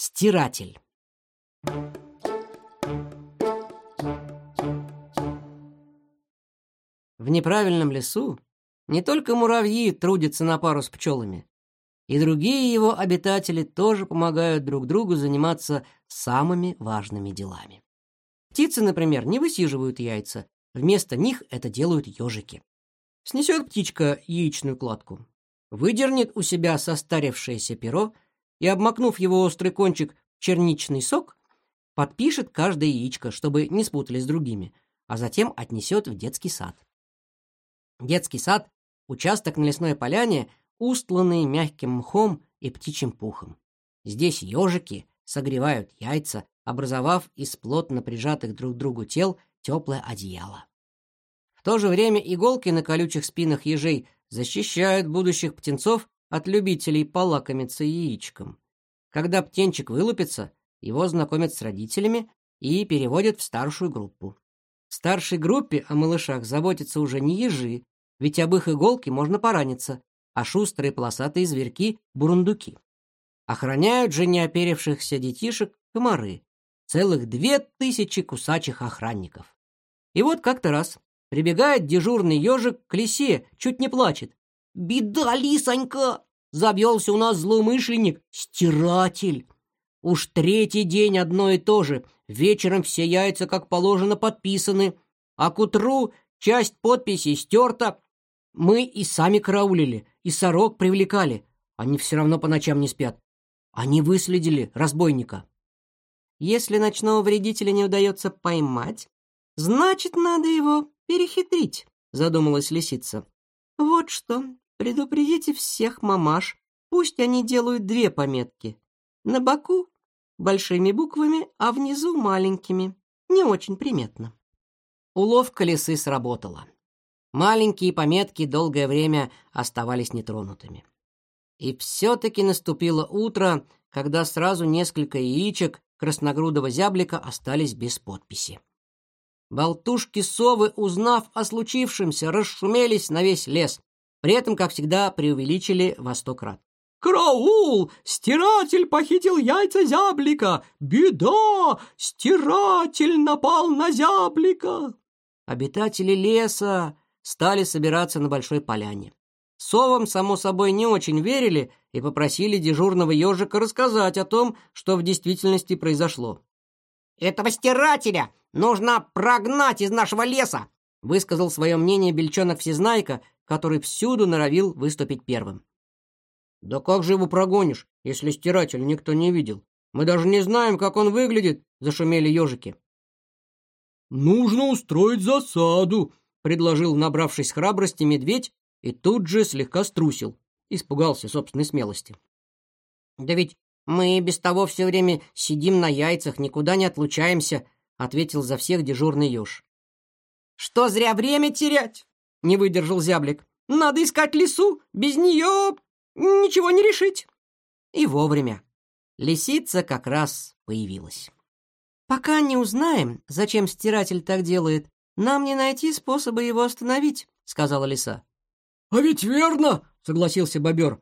стиратель. В неправильном лесу не только муравьи трудятся на пару с пчелами, и другие его обитатели тоже помогают друг другу заниматься самыми важными делами. Птицы, например, не высиживают яйца, вместо них это делают ежики. Снесет птичка яичную кладку, выдернет у себя состарившееся перо и, обмакнув его острый кончик в черничный сок, подпишет каждое яичко, чтобы не спутались с другими, а затем отнесет в детский сад. Детский сад — участок на лесной поляне, устланный мягким мхом и птичьим пухом. Здесь ежики согревают яйца, образовав из плотно прижатых друг к другу тел теплое одеяло. В то же время иголки на колючих спинах ежей защищают будущих птенцов от любителей полакомиться яичком. Когда птенчик вылупится, его знакомят с родителями и переводят в старшую группу. В старшей группе о малышах заботятся уже не ежи, ведь об их иголке можно пораниться, а шустрые полосатые зверьки — бурундуки. Охраняют же неоперевшихся детишек комары, целых две тысячи кусачих охранников. И вот как-то раз прибегает дежурный ежик к лисе, чуть не плачет. «Беда, лисонька! Завелся у нас злоумышленник, стиратель. Уж третий день одно и то же. Вечером все яйца, как положено, подписаны, а к утру часть подписей стерта, мы и сами караулили, и сорок привлекали. Они все равно по ночам не спят. Они выследили разбойника. Если ночного вредителя не удается поймать, значит, надо его перехитрить, задумалась лисица. Вот что, предупредите всех мамаш, пусть они делают две пометки. На боку большими буквами, а внизу маленькими. Не очень приметно. Уловка лисы сработала. Маленькие пометки долгое время оставались нетронутыми. И все-таки наступило утро, когда сразу несколько яичек красногрудого зяблика остались без подписи. Болтушки-совы, узнав о случившемся, расшумелись на весь лес, при этом, как всегда, преувеличили во сто крат. «Караул! Стиратель похитил яйца зяблика! Беда! Стиратель напал на зяблика!» Обитатели леса стали собираться на большой поляне. Совам, само собой, не очень верили и попросили дежурного ежика рассказать о том, что в действительности произошло. «Этого стирателя нужно прогнать из нашего леса!» высказал свое мнение Бельчонок-Всезнайка, который всюду норовил выступить первым. «Да как же его прогонишь, если стиратель никто не видел? Мы даже не знаем, как он выглядит», — зашумели ежики. «Нужно устроить засаду», — предложил, набравшись храбрости, медведь и тут же слегка струсил, испугался собственной смелости. «Да ведь мы без того все время сидим на яйцах, никуда не отлучаемся», — ответил за всех дежурный еж. «Что зря время терять?» — не выдержал зяблик. «Надо искать лису, без нее ничего не решить». И вовремя. Лисица как раз появилась. «Пока не узнаем, зачем стиратель так делает, нам не найти способа его остановить», — сказала лиса. «А ведь верно!» — согласился бобер.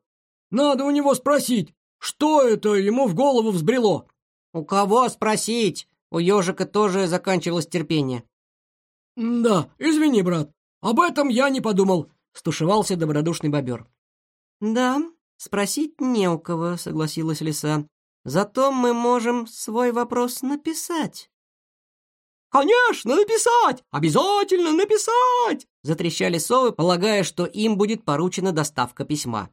«Надо у него спросить, что это ему в голову взбрело?» «У кого спросить?» У ежика тоже заканчивалось терпение. «Да, извини, брат, об этом я не подумал», — стушевался добродушный бобер. «Да, спросить не у кого», — согласилась лиса. «Зато мы можем свой вопрос написать». «Конечно, написать! Обязательно написать!» Затрещали совы, полагая, что им будет поручена доставка письма.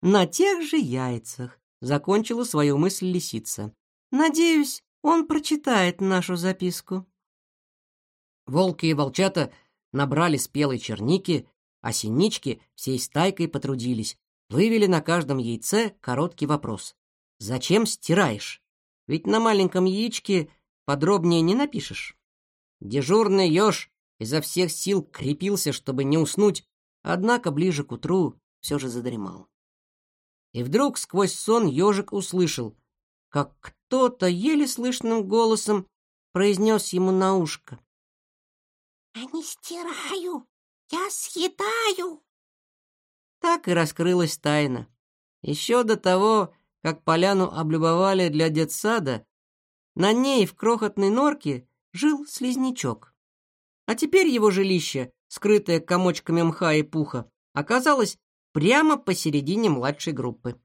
«На тех же яйцах», — закончила свою мысль лисица. «Надеюсь, он прочитает нашу записку». Волки и волчата набрали спелой черники, а синички всей стайкой потрудились, вывели на каждом яйце короткий вопрос. «Зачем стираешь?» Ведь на маленьком яичке подробнее не напишешь. Дежурный еж изо всех сил крепился, чтобы не уснуть, однако ближе к утру все же задремал. И вдруг сквозь сон ежик услышал, как кто-то еле слышным голосом произнес ему на ушко. «Я не стираю, я съедаю!» Так и раскрылась тайна. Еще до того, как поляну облюбовали для детсада, на ней в крохотной норке жил слизнячок. А теперь его жилище, скрытое комочками мха и пуха, оказалось прямо посередине младшей группы.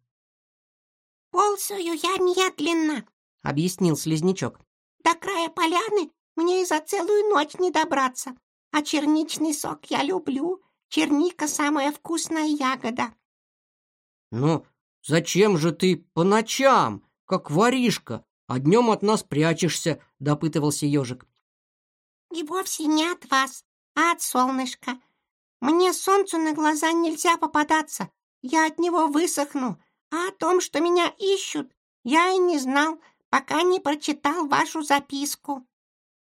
«Ползаю я медленно», — объяснил слизнячок. «До края поляны мне и за целую ночь не добраться. А черничный сок я люблю. Черника — самая вкусная ягода». «Ну, зачем же ты по ночам, как воришка, а днем от нас прячешься?» — допытывался ежик. «И вовсе не от вас, а от солнышка. Мне солнцу на глаза нельзя попадаться, я от него высохну. А о том, что меня ищут, я и не знал, пока не прочитал вашу записку».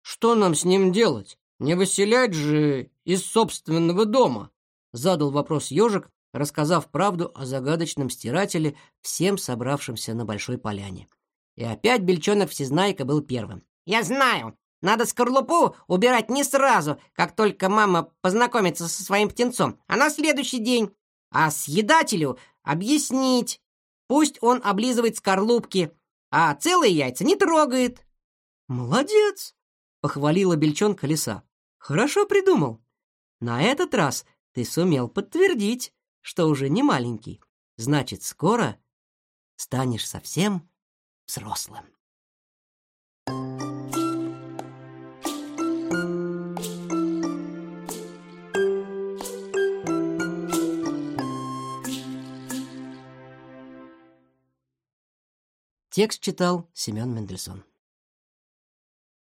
«Что нам с ним делать? Не выселять же из собственного дома?» Задал вопрос ежик, рассказав правду о загадочном стирателе всем собравшимся на большой поляне. И опять Бельчонок-всезнайка был первым. «Я знаю! Надо скорлупу убирать не сразу, как только мама познакомится со своим птенцом, а на следующий день. А съедателю объяснить. Пусть он облизывает скорлупки, а целые яйца не трогает». «Молодец!» — похвалила бельчонка лиса. «Хорошо придумал. На этот раз ты сумел подтвердить, что уже не маленький. Значит, скоро станешь совсем взрослым. Текст читал Семен Мендельсон.